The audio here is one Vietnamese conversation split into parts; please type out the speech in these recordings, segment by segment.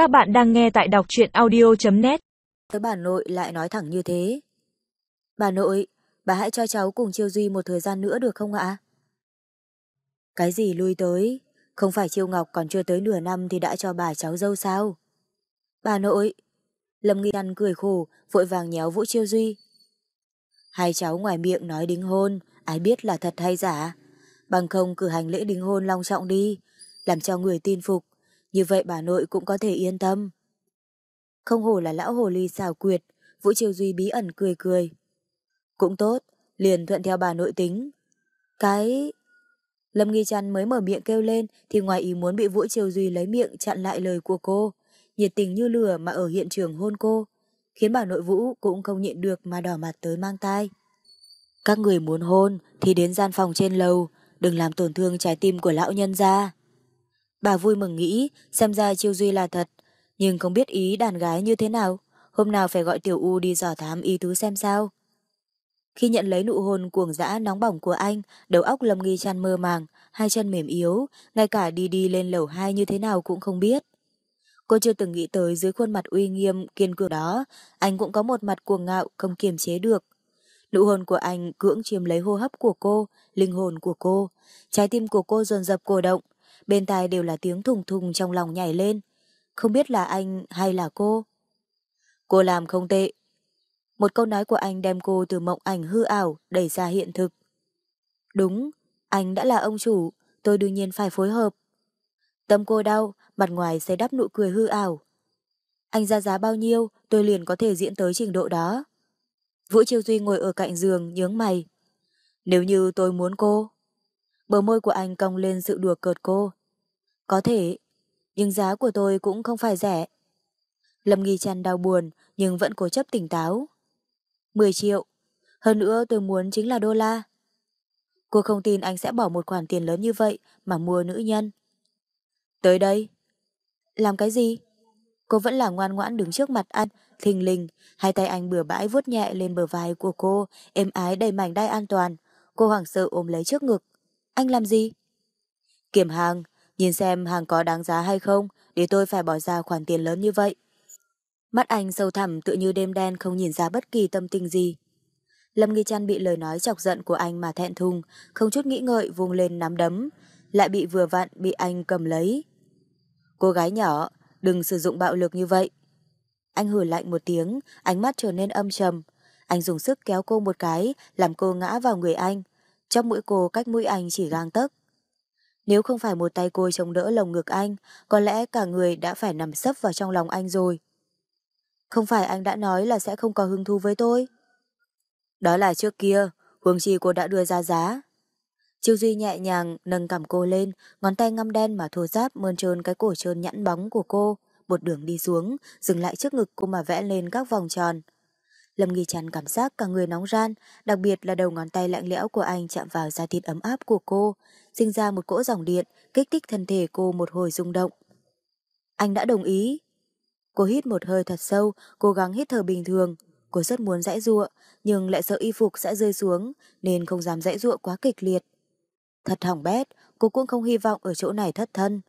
Các bạn đang nghe tại đọc truyện audio.net Tới bà nội lại nói thẳng như thế. Bà nội, bà hãy cho cháu cùng Chiêu Duy một thời gian nữa được không ạ? Cái gì lui tới? Không phải Chiêu Ngọc còn chưa tới nửa năm thì đã cho bà cháu dâu sao? Bà nội! Lâm Nghi Ăn cười khổ, vội vàng nhéo Vũ Chiêu Duy. Hai cháu ngoài miệng nói đính hôn, ai biết là thật hay giả. Bằng không cử hành lễ đính hôn long trọng đi, làm cho người tin phục, như vậy bà nội cũng có thể yên tâm. Không hổ là lão hồ ly xảo quyệt, Vũ Triều Duy bí ẩn cười cười. Cũng tốt, liền thuận theo bà nội tính. Cái... Lâm Nghi Trăn mới mở miệng kêu lên thì ngoài ý muốn bị Vũ Triều Duy lấy miệng chặn lại lời của cô, nhiệt tình như lửa mà ở hiện trường hôn cô, khiến bà nội Vũ cũng không nhịn được mà đỏ mặt tới mang tai. Các người muốn hôn thì đến gian phòng trên lầu, đừng làm tổn thương trái tim của lão nhân ra. Bà vui mừng nghĩ xem ra Chiêu Duy là thật, nhưng không biết ý đàn gái như thế nào, hôm nào phải gọi Tiểu U đi dò thám ý tứ xem sao. Khi nhận lấy nụ hôn cuồng dã nóng bỏng của anh, đầu óc Lâm Nghi chăn mơ màng, hai chân mềm yếu, ngay cả đi đi lên lầu hai như thế nào cũng không biết. Cô chưa từng nghĩ tới dưới khuôn mặt uy nghiêm, kiên cường đó, anh cũng có một mặt cuồng ngạo không kiềm chế được. Nụ hôn của anh cưỡng chiếm lấy hô hấp của cô, linh hồn của cô. Trái tim của cô dồn dập cổ động, bên tai đều là tiếng thùng thùng trong lòng nhảy lên. Không biết là anh hay là cô? Cô làm không tệ. Một câu nói của anh đem cô từ mộng ảnh hư ảo đẩy ra hiện thực. Đúng, anh đã là ông chủ, tôi đương nhiên phải phối hợp. Tâm cô đau, mặt ngoài xây đắp nụ cười hư ảo. Anh ra giá bao nhiêu, tôi liền có thể diễn tới trình độ đó. Vũ Chiêu Duy ngồi ở cạnh giường, nhướng mày. Nếu như tôi muốn cô. Bờ môi của anh cong lên sự đùa cợt cô. Có thể, nhưng giá của tôi cũng không phải rẻ. Lâm Nghi Trăn đau buồn, nhưng vẫn cố chấp tỉnh táo. 10 triệu. Hơn nữa tôi muốn chính là đô la. Cô không tin anh sẽ bỏ một khoản tiền lớn như vậy mà mua nữ nhân. Tới đây. Làm cái gì? Cô vẫn là ngoan ngoãn đứng trước mặt anh, thình lình, hai tay anh bừa bãi vuốt nhẹ lên bờ vai của cô, êm ái đầy mảnh đai an toàn. Cô hoảng sợ ôm lấy trước ngực. Anh làm gì? Kiểm hàng, nhìn xem hàng có đáng giá hay không, để tôi phải bỏ ra khoản tiền lớn như vậy. Mắt anh sâu thẳm tự như đêm đen không nhìn ra bất kỳ tâm tình gì. Lâm Nghi Trăn bị lời nói chọc giận của anh mà thẹn thùng, không chút nghĩ ngợi vùng lên nắm đấm, lại bị vừa vặn bị anh cầm lấy. Cô gái nhỏ, đừng sử dụng bạo lực như vậy. Anh hử lạnh một tiếng, ánh mắt trở nên âm trầm. Anh dùng sức kéo cô một cái, làm cô ngã vào người anh. Trong mũi cô cách mũi anh chỉ gang tấc. Nếu không phải một tay cô chống đỡ lồng ngực anh, có lẽ cả người đã phải nằm sấp vào trong lòng anh rồi. Không phải anh đã nói là sẽ không có hứng thú với tôi? Đó là trước kia, Hương chi cô đã đưa ra giá. Chiêu Duy nhẹ nhàng nâng cằm cô lên, ngón tay ngăm đen mà thô giáp mơn trơn cái cổ trơn nhẵn bóng của cô, một đường đi xuống, dừng lại trước ngực cô mà vẽ lên các vòng tròn. Lâm Nghi Trần cảm giác cả người nóng ran, đặc biệt là đầu ngón tay lạnh lẽo của anh chạm vào da thịt ấm áp của cô, sinh ra một cỗ dòng điện, kích thích thân thể cô một hồi rung động. Anh đã đồng ý. Cô hít một hơi thật sâu, cố gắng hít thở bình thường. Cô rất muốn dãy ruộng, nhưng lại sợ y phục sẽ rơi xuống, nên không dám dãy ruộng quá kịch liệt. Thật hỏng bét, cô cũng không hy vọng ở chỗ này thất thân.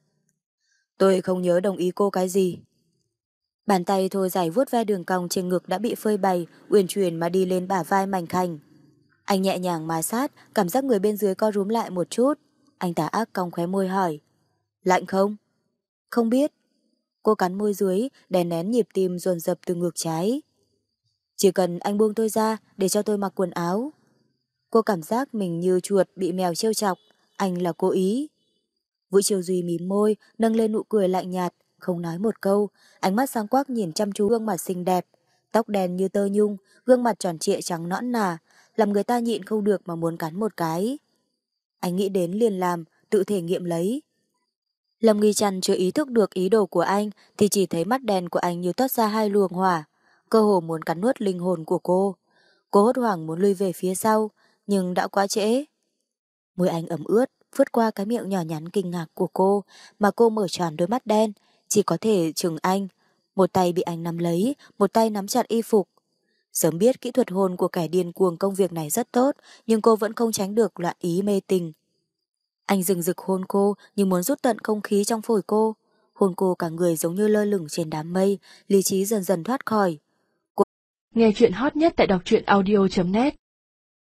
Tôi không nhớ đồng ý cô cái gì. Bàn tay thô dài vuốt ve đường cong trên ngực đã bị phơi bày, uyển chuyển mà đi lên bả vai mảnh khảnh. Anh nhẹ nhàng mà sát, cảm giác người bên dưới co rúm lại một chút. Anh tà ác cong khóe môi hỏi. Lạnh không? Không biết. Cô cắn môi dưới, đè nén nhịp tim dồn dập từ ngược trái. Chỉ cần anh buông tôi ra để cho tôi mặc quần áo. Cô cảm giác mình như chuột bị mèo trêu chọc. Anh là cố ý. Vũ Triều Duy mím môi, nâng lên nụ cười lạnh nhạt, không nói một câu, ánh mắt sáng quắc nhìn chăm chú gương mặt xinh đẹp, tóc đen như tơ nhung, gương mặt tròn trịa trắng nõn nà, làm người ta nhịn không được mà muốn cắn một cái. Anh nghĩ đến liền làm, tự thể nghiệm lấy. Lâm Nghi Trần chưa ý thức được ý đồ của anh thì chỉ thấy mắt đen của anh như toát ra hai luồng hỏa, cơ hồ muốn cắn nuốt linh hồn của cô. Cô hốt hoảng muốn lui về phía sau, nhưng đã quá trễ. Môi anh ẩm ướt, phướt qua cái miệng nhỏ nhắn kinh ngạc của cô mà cô mở tròn đôi mắt đen, chỉ có thể chừng anh. Một tay bị anh nắm lấy, một tay nắm chặt y phục. Sớm biết kỹ thuật hôn của kẻ điên cuồng công việc này rất tốt, nhưng cô vẫn không tránh được loạn ý mê tình. Anh dừng rực hôn cô nhưng muốn rút tận không khí trong phổi cô. hôn cô cả người giống như lơ lửng trên đám mây, lý trí dần dần thoát khỏi. Nghe chuyện hot nhất tại đọc truyện audio.net